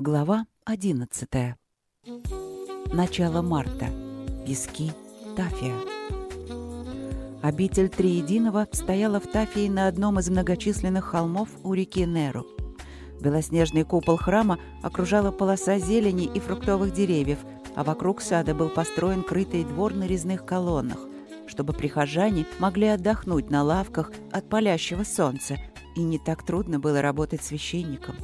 Глава 11. Начало марта. Пески. Тафия. Обитель Триединого стояла в Тафии на одном из многочисленных холмов у реки Неру. Белоснежный купол храма окружала полоса зелени и фруктовых деревьев, а вокруг сада был построен крытый двор на резных колоннах, чтобы прихожане могли отдохнуть на лавках от палящего солнца, и не так трудно было работать священником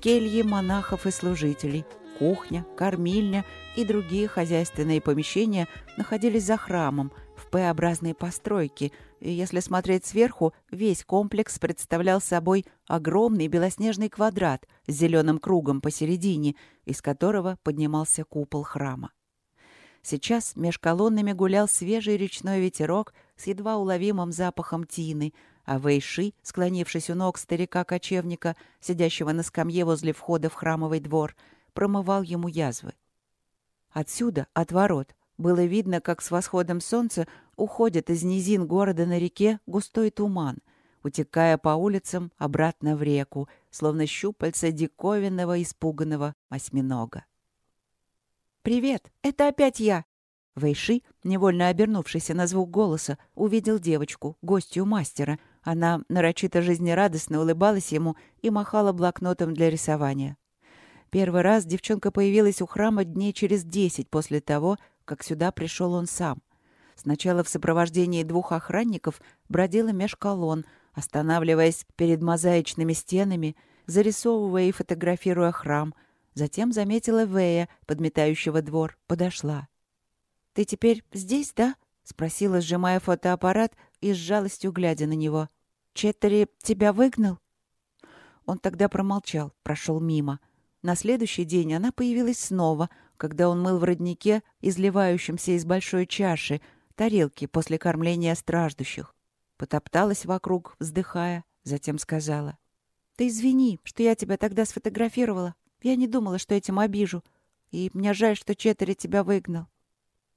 кельи монахов и служителей, кухня, кормильня и другие хозяйственные помещения находились за храмом, в П-образной постройке, и если смотреть сверху, весь комплекс представлял собой огромный белоснежный квадрат с зеленым кругом посередине, из которого поднимался купол храма. Сейчас меж колоннами гулял свежий речной ветерок с едва уловимым запахом тины — а Вэйши, склонившись у ног старика-кочевника, сидящего на скамье возле входа в храмовый двор, промывал ему язвы. Отсюда, от ворот, было видно, как с восходом солнца уходит из низин города на реке густой туман, утекая по улицам обратно в реку, словно щупальца диковинного испуганного осьминога. «Привет! Это опять я!» Вэйши, невольно обернувшийся на звук голоса, увидел девочку, гостью мастера, она нарочито жизнерадостно улыбалась ему и махала блокнотом для рисования. Первый раз девчонка появилась у храма дней через десять после того, как сюда пришел он сам. Сначала в сопровождении двух охранников бродила меж колонн, останавливаясь перед мозаичными стенами, зарисовывая и фотографируя храм. Затем заметила Вэя, подметающего двор, подошла. «Ты теперь здесь, да?» — спросила, сжимая фотоаппарат и с жалостью глядя на него. Четтери тебя выгнал?» Он тогда промолчал, прошел мимо. На следующий день она появилась снова, когда он мыл в роднике, изливающемся из большой чаши, тарелки после кормления страждущих. Потопталась вокруг, вздыхая, затем сказала. «Ты извини, что я тебя тогда сфотографировала. Я не думала, что этим обижу. И мне жаль, что Четтери тебя выгнал».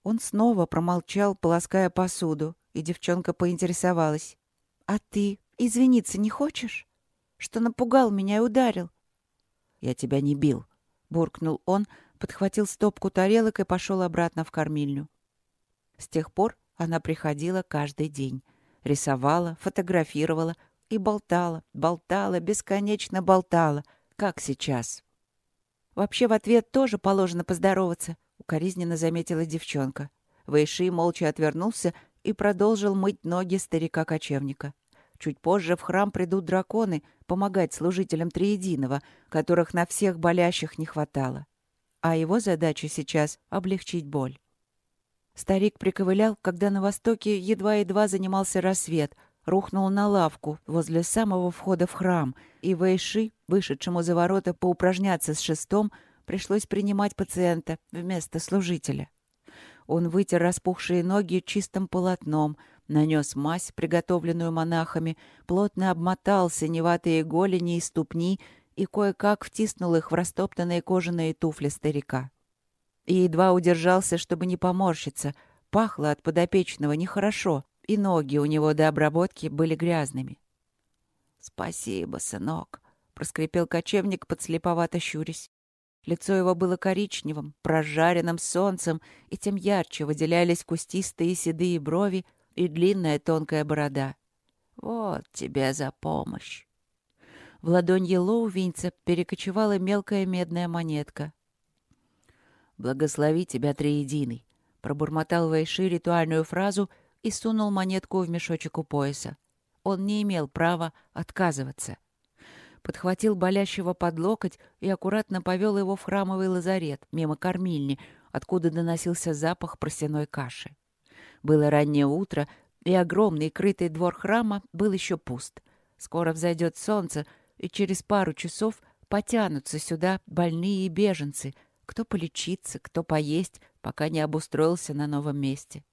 Он снова промолчал, полоская посуду, и девчонка поинтересовалась. «А ты Извиниться не хочешь? Что напугал меня и ударил?» «Я тебя не бил», — буркнул он, подхватил стопку тарелок и пошел обратно в кормильню. С тех пор она приходила каждый день. Рисовала, фотографировала и болтала, болтала, бесконечно болтала, как сейчас. «Вообще в ответ тоже положено поздороваться», — укоризненно заметила девчонка. Вэйши молча отвернулся и продолжил мыть ноги старика-кочевника. Чуть позже в храм придут драконы помогать служителям Триединого, которых на всех болящих не хватало. А его задача сейчас — облегчить боль. Старик приковылял, когда на востоке едва-едва занимался рассвет, рухнул на лавку возле самого входа в храм, и Вэйши, вышедшему за ворота поупражняться с шестом, пришлось принимать пациента вместо служителя. Он вытер распухшие ноги чистым полотном, Нанес мазь, приготовленную монахами, плотно обмотал синеватые голени и ступни и кое-как втиснул их в растоптанные кожаные туфли старика. И едва удержался, чтобы не поморщиться. Пахло от подопечного нехорошо, и ноги у него до обработки были грязными. «Спасибо, сынок», — проскрипел кочевник, подслеповато щурясь. Лицо его было коричневым, прожаренным солнцем, и тем ярче выделялись кустистые седые брови, и длинная тонкая борода. Вот тебе за помощь. В ладонь Елоувинца перекочевала мелкая медная монетка. «Благослови тебя, Триединый!» — пробормотал Вайши ритуальную фразу и сунул монетку в мешочек у пояса. Он не имел права отказываться. Подхватил болящего под локоть и аккуратно повел его в храмовый лазарет, мимо кормильни, откуда доносился запах просяной каши. Было раннее утро, и огромный крытый двор храма был еще пуст. Скоро взойдет солнце, и через пару часов потянутся сюда больные и беженцы, кто полечиться, кто поесть, пока не обустроился на новом месте.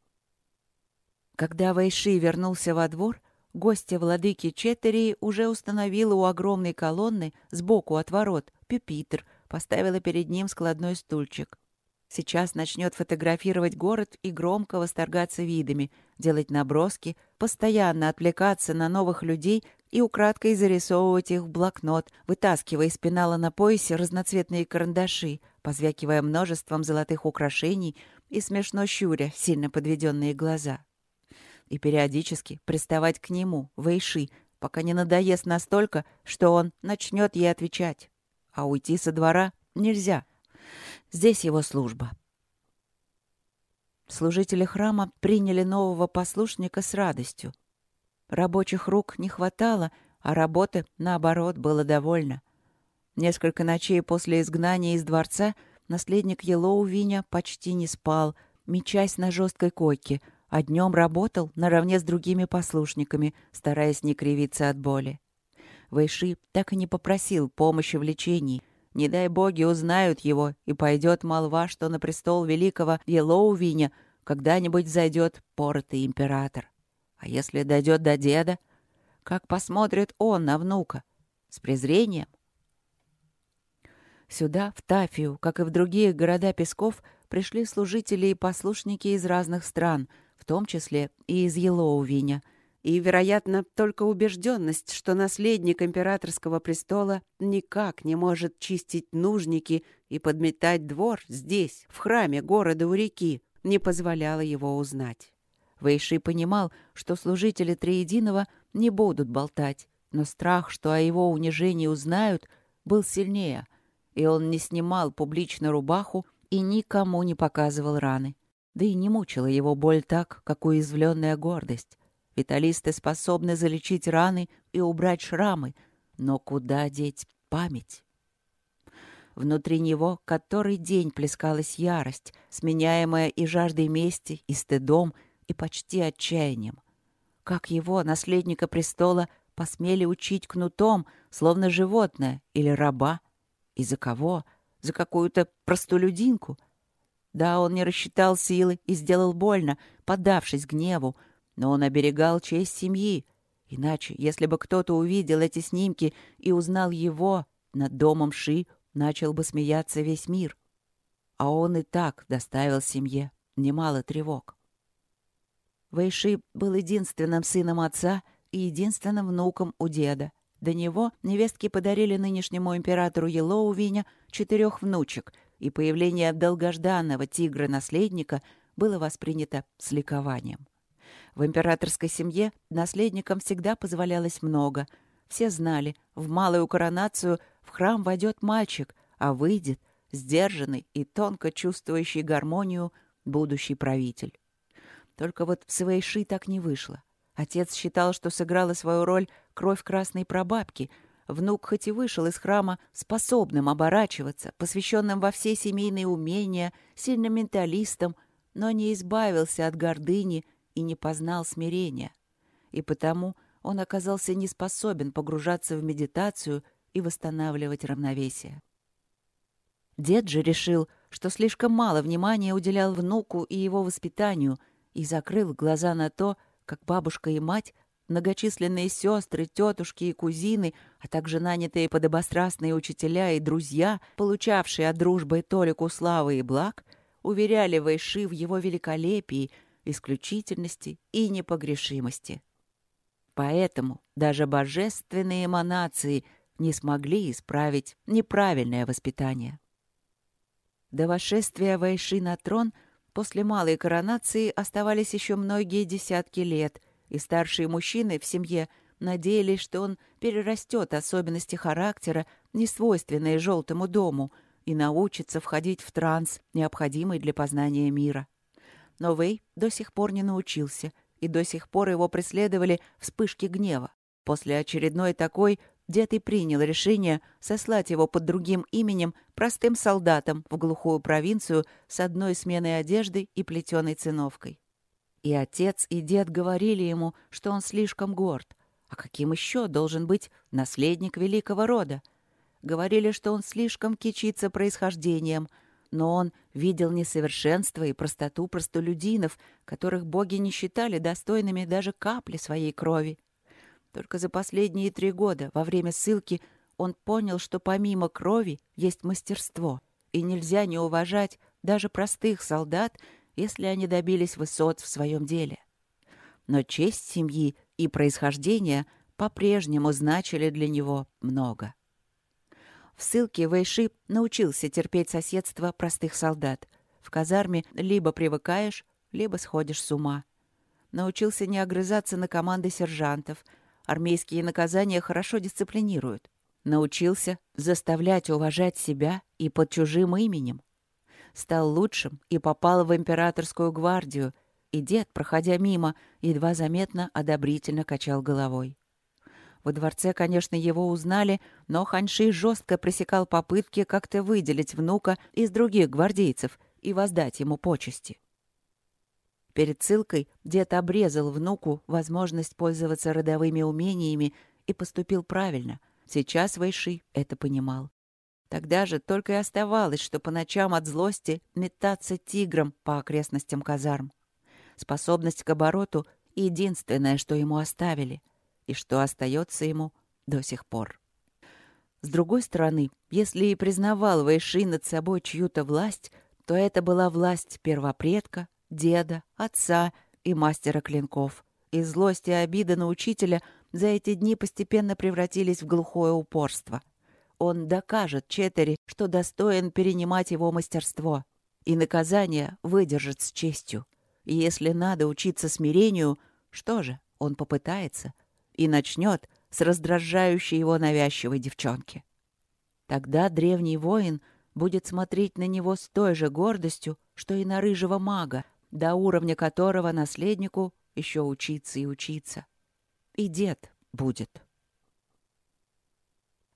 Когда Вайши вернулся во двор, гостья владыки Четерии уже установила у огромной колонны сбоку от ворот пюпитр, поставила перед ним складной стульчик. Сейчас начнет фотографировать город и громко восторгаться видами, делать наброски, постоянно отвлекаться на новых людей и украдкой зарисовывать их в блокнот, вытаскивая из пенала на поясе разноцветные карандаши, позвякивая множеством золотых украшений и смешно щуря сильно подведенные глаза. И периодически приставать к нему, Вэйши, пока не надоест настолько, что он начнет ей отвечать. А уйти со двора нельзя. Здесь его служба. Служители храма приняли нового послушника с радостью. Рабочих рук не хватало, а работы, наоборот, было довольно. Несколько ночей после изгнания из дворца наследник Елоувиня почти не спал, мечась на жесткой койке, а днем работал наравне с другими послушниками, стараясь не кривиться от боли. Вэйши так и не попросил помощи в лечении. Не дай боги узнают его, и пойдет молва, что на престол великого Елоувиня когда-нибудь зайдет поротый император. А если дойдет до деда, как посмотрит он на внука? С презрением? Сюда, в Тафию, как и в другие города Песков, пришли служители и послушники из разных стран, в том числе и из Елоувиня. И, вероятно, только убежденность, что наследник императорского престола никак не может чистить нужники и подметать двор здесь, в храме города у реки, не позволяла его узнать. Вэйши понимал, что служители Триединого не будут болтать, но страх, что о его унижении узнают, был сильнее, и он не снимал публично рубаху и никому не показывал раны. Да и не мучила его боль так, как уязвленная гордость. Виталисты способны залечить раны и убрать шрамы, но куда деть память? Внутри него который день плескалась ярость, сменяемая и жаждой мести, и стыдом, и почти отчаянием. Как его, наследника престола, посмели учить кнутом, словно животное или раба? И за кого? За какую-то простолюдинку? Да, он не рассчитал силы и сделал больно, поддавшись гневу, но он оберегал честь семьи. Иначе, если бы кто-то увидел эти снимки и узнал его, над домом Ши начал бы смеяться весь мир. А он и так доставил семье немало тревог. Вэйши был единственным сыном отца и единственным внуком у деда. До него невестки подарили нынешнему императору Елоувиня четырех внучек, и появление долгожданного тигра-наследника было воспринято с ликованием. В императорской семье наследникам всегда позволялось много. Все знали, в малую коронацию в храм войдет мальчик, а выйдет сдержанный и тонко чувствующий гармонию будущий правитель. Только вот в Свейши так не вышло. Отец считал, что сыграла свою роль кровь красной прабабки. Внук хоть и вышел из храма способным оборачиваться, посвященным во все семейные умения, сильным менталистом, но не избавился от гордыни и не познал смирения. И потому он оказался не способен погружаться в медитацию и восстанавливать равновесие. Дед же решил, что слишком мало внимания уделял внуку и его воспитанию — и закрыл глаза на то, как бабушка и мать, многочисленные сестры, тетушки и кузины, а также нанятые подобострастные учителя и друзья, получавшие от дружбы толику славы и благ, уверяли Вайши в его великолепии, исключительности и непогрешимости. Поэтому даже божественные эманации не смогли исправить неправильное воспитание. До восшествия Вайши на трон – После малой коронации оставались еще многие десятки лет, и старшие мужчины в семье надеялись, что он перерастет особенности характера, несвойственные желтому дому, и научится входить в транс, необходимый для познания мира. Но Вэй до сих пор не научился, и до сих пор его преследовали вспышки гнева. После очередной такой Дед и принял решение сослать его под другим именем простым солдатом в глухую провинцию с одной сменой одежды и плетеной циновкой. И отец, и дед говорили ему, что он слишком горд. А каким еще должен быть наследник великого рода? Говорили, что он слишком кичится происхождением, но он видел несовершенство и простоту простолюдинов, которых боги не считали достойными даже капли своей крови. Только за последние три года, во время ссылки, он понял, что помимо крови есть мастерство, и нельзя не уважать даже простых солдат, если они добились высот в своем деле. Но честь семьи и происхождение по-прежнему значили для него много. В ссылке Вэйши научился терпеть соседство простых солдат. В казарме либо привыкаешь, либо сходишь с ума. Научился не огрызаться на команды сержантов. Армейские наказания хорошо дисциплинируют. Научился заставлять уважать себя и под чужим именем. Стал лучшим и попал в императорскую гвардию, и дед, проходя мимо, едва заметно одобрительно качал головой. Во дворце, конечно, его узнали, но Ханьши жестко пресекал попытки как-то выделить внука из других гвардейцев и воздать ему почести. Перед ссылкой дед обрезал внуку возможность пользоваться родовыми умениями и поступил правильно — Сейчас Вайши это понимал. Тогда же только и оставалось, что по ночам от злости метаться тигром по окрестностям казарм. Способность к обороту — единственное, что ему оставили, и что остается ему до сих пор. С другой стороны, если и признавал Вайши над собой чью-то власть, то это была власть первопредка, деда, отца и мастера клинков. И злость и обида на учителя за эти дни постепенно превратились в глухое упорство. Он докажет Четери, что достоин перенимать его мастерство, и наказание выдержит с честью. И если надо учиться смирению, что же, он попытается и начнет с раздражающей его навязчивой девчонки. Тогда древний воин будет смотреть на него с той же гордостью, что и на рыжего мага, до уровня которого наследнику еще учиться и учиться и дед будет.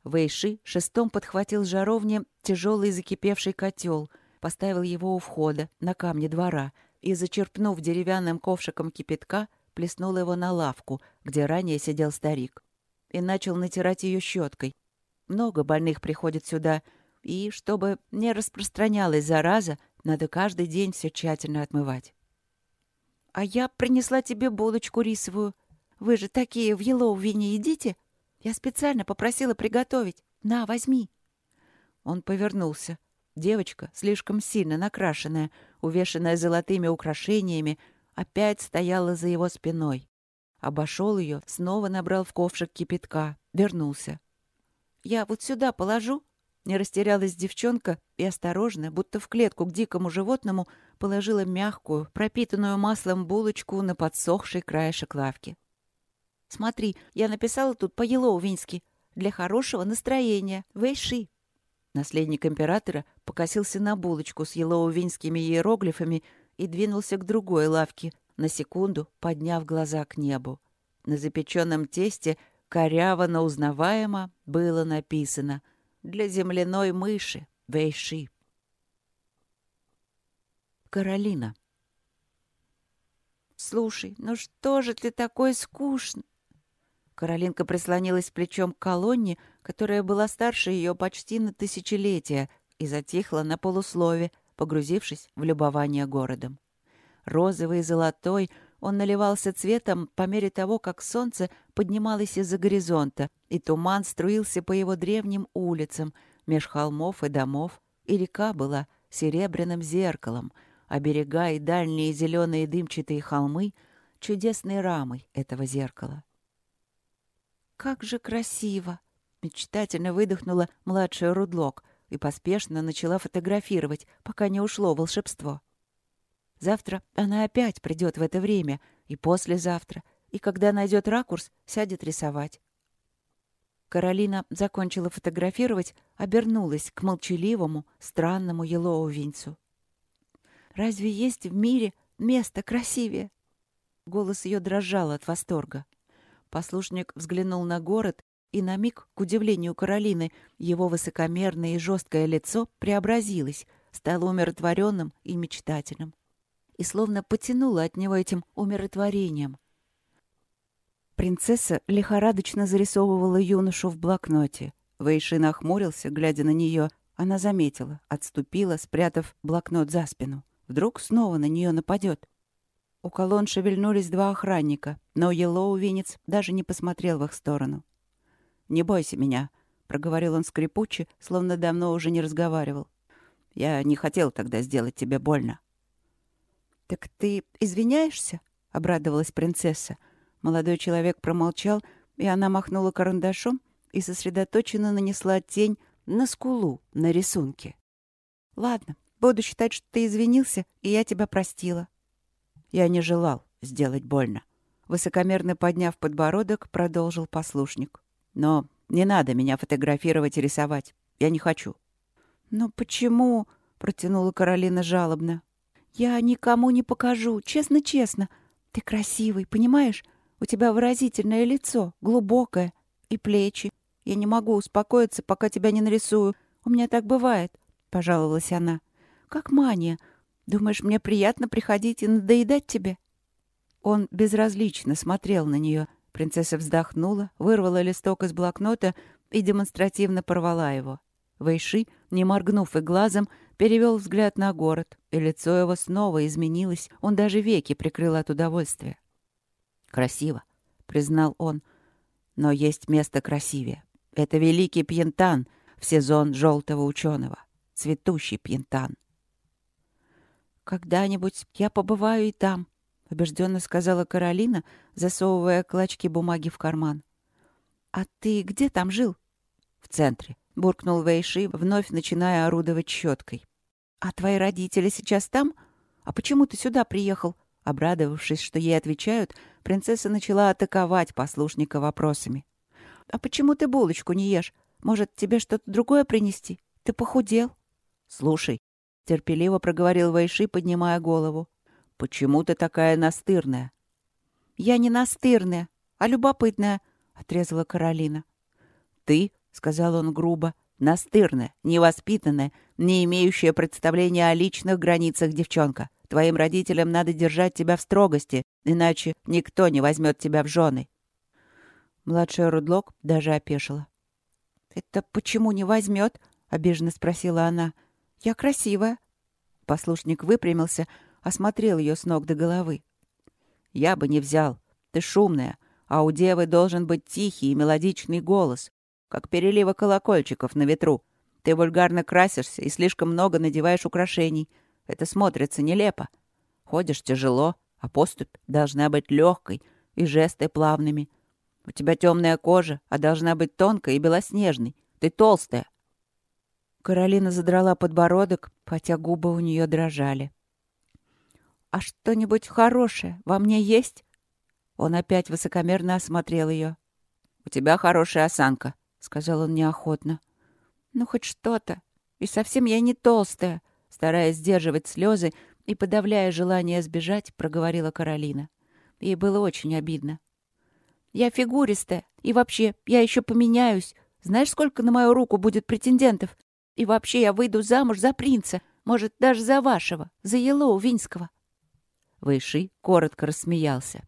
Вэйши шестом подхватил жаровне тяжелый закипевший котел, поставил его у входа, на камне двора, и, зачерпнув деревянным ковшиком кипятка, плеснул его на лавку, где ранее сидел старик, и начал натирать ее щеткой. Много больных приходит сюда, и, чтобы не распространялась зараза, надо каждый день все тщательно отмывать. «А я принесла тебе булочку рисовую», вы же такие в Елоувине едите? Я специально попросила приготовить. На, возьми». Он повернулся. Девочка, слишком сильно накрашенная, увешанная золотыми украшениями, опять стояла за его спиной. Обошел ее, снова набрал в ковшик кипятка, вернулся. «Я вот сюда положу?» Не растерялась девчонка и осторожно, будто в клетку к дикому животному, положила мягкую, пропитанную маслом булочку на подсохший краешек лавки. Смотри, я написала тут по-елоувински. Для хорошего настроения. Вэйши. Наследник императора покосился на булочку с елоувинскими иероглифами и двинулся к другой лавке, на секунду подняв глаза к небу. На запеченном тесте коряво, но узнаваемо было написано «Для земляной мыши. Вэйши». Каролина. «Слушай, ну что же ты такой скучный?» Каролинка прислонилась плечом к колонне, которая была старше ее почти на тысячелетие, и затихла на полуслове, погрузившись в любование городом. Розовый и золотой он наливался цветом по мере того, как солнце поднималось из-за горизонта, и туман струился по его древним улицам, меж холмов и домов, и река была серебряным зеркалом, а берега и дальние зеленые дымчатые холмы — чудесной рамой этого зеркала. «Как же красиво!» — мечтательно выдохнула младшая Рудлок и поспешно начала фотографировать, пока не ушло волшебство. Завтра она опять придет в это время, и послезавтра, и когда найдет ракурс, сядет рисовать. Каролина закончила фотографировать, обернулась к молчаливому, странному Елоувинцу. «Разве есть в мире место красивее?» Голос ее дрожал от восторга. Послушник взглянул на город, и на миг, к удивлению Каролины, его высокомерное и жесткое лицо преобразилось, стало умиротворенным и мечтательным. И словно потянуло от него этим умиротворением. Принцесса лихорадочно зарисовывала юношу в блокноте. Вейши нахмурился, глядя на нее. Она заметила, отступила, спрятав блокнот за спину. Вдруг снова на нее нападет. У колонн шевельнулись два охранника, но Елоу-Винец даже не посмотрел в их сторону. «Не бойся меня», — проговорил он скрипуче, словно давно уже не разговаривал. «Я не хотел тогда сделать тебе больно». «Так ты извиняешься?» — обрадовалась принцесса. Молодой человек промолчал, И она махнула карандашом и сосредоточенно нанесла тень на скулу на рисунке. «Ладно, буду считать, что ты извинился, и я тебя простила». Я не желал сделать больно. Высокомерно подняв подбородок, продолжил послушник. «Но не надо меня фотографировать и рисовать. Я не хочу». «Но почему?» — протянула Каролина жалобно. «Я никому не покажу, честно-честно. Ты красивый, понимаешь? У тебя выразительное лицо, глубокое, и плечи. Я не могу успокоиться, пока тебя не нарисую. У меня так бывает», — пожаловалась она. «Как мания. Думаешь, мне приятно приходить и надоедать тебе?» Он безразлично смотрел на нее. Принцесса вздохнула, вырвала листок из блокнота и демонстративно порвала его. Вэйши, не моргнув и глазом, перевел взгляд на город, и лицо его снова изменилось, он даже веки прикрыл от удовольствия. «Красиво», — признал он, — «но есть место красивее. Это великий Пьентан в сезон желтого ученого, цветущий Пьентан». «Когда-нибудь я побываю и там», — убежденно сказала Каролина, засовывая клочки бумаги в карман. «А ты где там жил?» «В центре», — буркнул Вейши, вновь начиная орудовать щеткой. «А твои родители сейчас там? А почему ты сюда приехал?» Обрадовавшись, что ей отвечают, принцесса начала атаковать послушника вопросами. «А почему ты булочку не ешь? Может, тебе что-то другое принести? Ты похудел?» «Слушай», — терпеливо проговорил Вайши, поднимая голову. «Почему ты такая настырная?» «Я не настырная, а любопытная», — отрезала Каролина. «Ты», — сказал он грубо, — «настырная, невоспитанная, не имеющая представления о личных границах девчонка. Твоим родителям надо держать тебя в строгости, иначе никто не возьмет тебя в жены». Младшая Рудлок даже опешила. «Это почему не возьмет?» — обиженно спросила она. «Я красивая». Послушник выпрямился, осмотрел ее с ног до головы. «Я бы не взял. Ты шумная, а у девы должен быть тихий и мелодичный голос, как переливы колокольчиков на ветру. Ты вульгарно красишься и слишком много надеваешь украшений. Это смотрится нелепо. Ходишь тяжело, а поступь должна быть легкой и жесты плавными. У тебя темная кожа, а должна быть тонкой и белоснежной. Ты толстая». Каролина задрала подбородок, хотя губы у нее дрожали. «А что-нибудь хорошее во мне есть?» Он опять высокомерно осмотрел ее. «У тебя хорошая осанка», — сказал он неохотно. «Ну, хоть что-то. И совсем я не толстая», — стараясь сдерживать слезы и подавляя желание сбежать, проговорила Каролина. Ей было очень обидно. «Я фигуристая. И вообще, я еще поменяюсь. Знаешь, сколько на мою руку будет претендентов? И вообще, я выйду замуж за принца. Может, даже за вашего, за Елоу Винского». Вэйши коротко рассмеялся.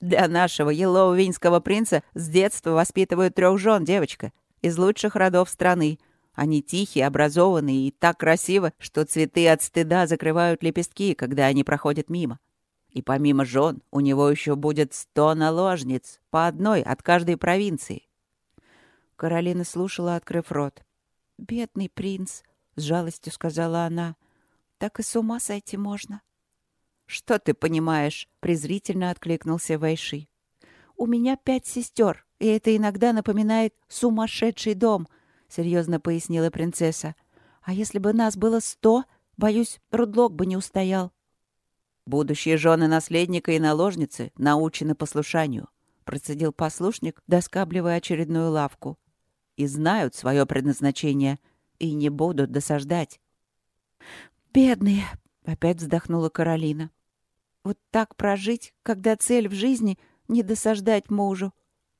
«Для нашего елоу-винского принца с детства воспитывают трех жен, девочка, из лучших родов страны. Они тихие, образованные и так красивы, что цветы от стыда закрывают лепестки, когда они проходят мимо. И помимо жен у него еще будет сто наложниц, по одной от каждой провинции». Каролина слушала, открыв рот. «Бедный принц», — с жалостью сказала она, — «так и с ума сойти можно». «Что ты понимаешь?» — презрительно откликнулся Вайши. «У меня пять сестер, и это иногда напоминает сумасшедший дом», — серьезно пояснила принцесса. «А если бы нас было сто, боюсь, Рудлок бы не устоял». «Будущие жены наследника и наложницы научены послушанию», — процедил послушник, доскабливая очередную лавку. «И знают свое предназначение, и не будут досаждать». «Бедные!» — опять вздохнула Каролина. Вот так прожить, когда цель в жизни — не досаждать мужу.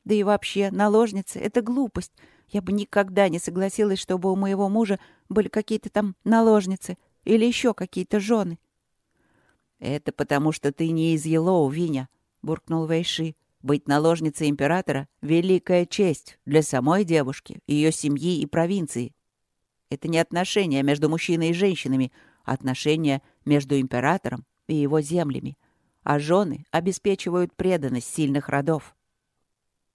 Да и вообще, наложницы — это глупость. Я бы никогда не согласилась, чтобы у моего мужа были какие-то там наложницы или еще какие-то жены. «Это потому, что ты не из Елоу, Виня», — буркнул Вейши. «Быть наложницей императора — великая честь для самой девушки, ее семьи и провинции. Это не отношения между мужчиной и женщинами, отношения между императором и его землями, а жены обеспечивают преданность сильных родов.